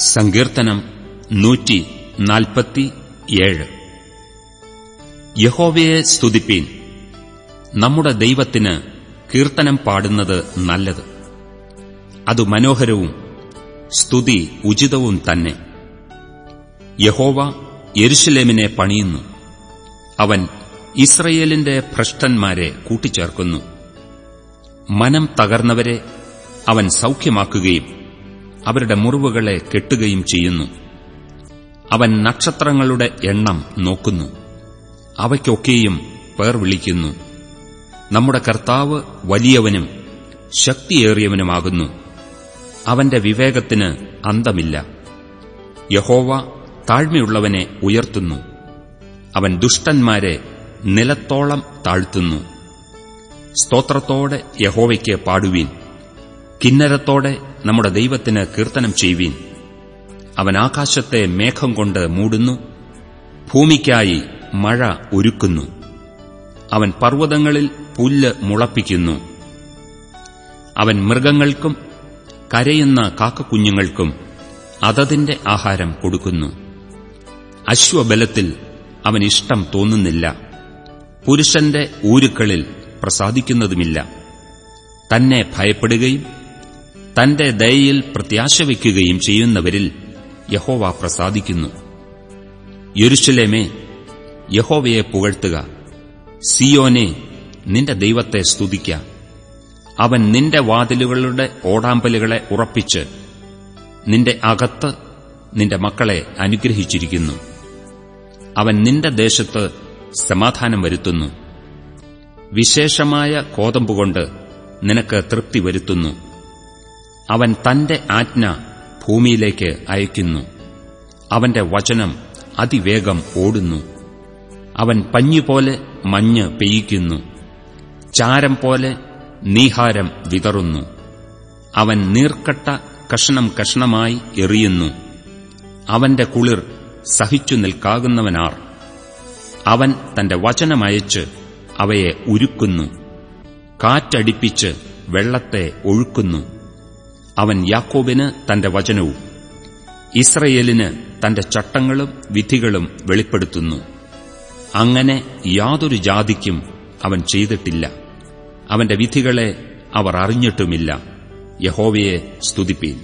സങ്കീർത്തനം നൂറ്റി നാൽപ്പത്തിയേഴ് യഹോവയെ സ്തുതിപ്പീൻ. നമ്മുടെ ദൈവത്തിന് കീർത്തനം പാടുന്നത് നല്ലത്. അത് മനോഹരവും സ്തുതി ഉചിതവും തന്നെ. യഹോവ യെരുഷലേമിനെ പണിയുന്നു. അവൻ ഇസ്രയേലിന്റെ ഭ്രഷ്ടന്മാരെ കൂട്ടിച്ചേർക്കുന്നു. മനം തകർന്നവരെ അവൻ സൌഖ്യമാക്കുകയും അവരുടെ മുറിവുകളെ കെട്ടുകയും ചെയ്യുന്നു. അവൻ നക്ഷത്രങ്ങളുടെ എണ്ണം നോക്കുന്നു. അവയ്ക്കൊക്കെയും പേർ വിളിക്കുന്നു. നമ്മുടെ കർത്താവ് വലിയവനും ശക്തിയേറിയവനുമാകുന്നു. അവന്റെ വിവേകത്തിന് അന്തമില്ല. യഹോവ താഴ്മയുള്ളവനെ ഉയർത്തുന്നു. അവൻ ദുഷ്ടന്മാരെ നിലത്തോളം താഴ്ത്തുന്നു. സ്തോത്രത്തോടെ യഹോവയ്ക്ക് പാടുവീൻ. കിന്നരത്തോടെ നമ്മുടെ ദൈവത്തിന് കീർത്തനം ചെയ്യുവീൻ. അവൻ ആകാശത്തെ മേഘം കൊണ്ട് മൂടുന്നു ഭൂമിക്കായി മഴ ഒരുക്കുന്നു. അവൻ പർവതങ്ങളിൽ പുല്ല് മുളപ്പിക്കുന്നു. അവൻ മൃഗങ്ങൾക്കും കരയുന്ന കാക്കക്കുഞ്ഞുങ്ങൾക്കും അതതിന്റെ ആഹാരം കൊടുക്കുന്നു. അശ്വബലത്തിൽ അവൻ ഇഷ്ടം തോന്നുന്നില്ല. പുരുഷന്റെ ഊരുക്കളിൽ പ്രസാദിക്കുന്നതുമില്ല. തന്നെ ഭയപ്പെടുകയും തന്റെ ദയയിൽ പ്രത്യാശ വയ്ക്കുകയും ചെയ്യുന്നവരിൽ യഹോവ പ്രസാദിക്കുന്നു. യെരുഷലേമേ യഹോവയെ പുകഴ്ത്തുക. സിയോനെ നിന്റെ ദൈവത്തെ സ്തുതിക്ക. അവൻ നിന്റെ വാതിലുകളുടെ ഓടാമ്പലുകളെ ഉറപ്പിച്ച് നിന്റെ അകത്ത് നിന്റെ മക്കളെ അനുഗ്രഹിച്ചിരിക്കുന്നു. അവൻ നിന്റെ ദേശത്ത് സമാധാനം വരുത്തുന്നു. വിശേഷമായ കോതമ്പുകൊണ്ട് നിനക്ക് തൃപ്തി വരുത്തുന്നു. അവൻ തന്റെ ആജ്ഞ ഭൂമിയിലേക്ക് അയക്കുന്നു അവന്റെ വചനം അതിവേഗം ഓടുന്നു. അവൻ പഞ്ഞുപോലെ മഞ്ഞ് പെയ്യിക്കുന്നു. ചാരം പോലെ നീഹാരം വിതറുന്നു. അവൻ നീർക്കട്ട കഷണം കഷണമായി എറിയുന്നു. അവന്റെ കുളിർ സഹിച്ചു നിൽക്കാകുന്നവനാർ. അവൻ തന്റെ വചനമയച്ച് അവയെ ഉരുക്കുന്നു. കാറ്റടിപ്പിച്ച് വെള്ളത്തെ ഒഴുക്കുന്നു. അവൻ യാക്കോബിന് തന്റെ വചനവും ഇസ്രയേലിന് തന്റെ ചട്ടങ്ങളും വിധികളും വെളിപ്പെടുത്തുന്നു. അങ്ങനെ യാതൊരു ജാതിക്കും അവൻ ചെയ്തിട്ടില്ല. അവന്റെ വിധികളെ അവർ അറിഞ്ഞിട്ടുമില്ല. യഹോവയെ സ്തുതിപ്പീൻ.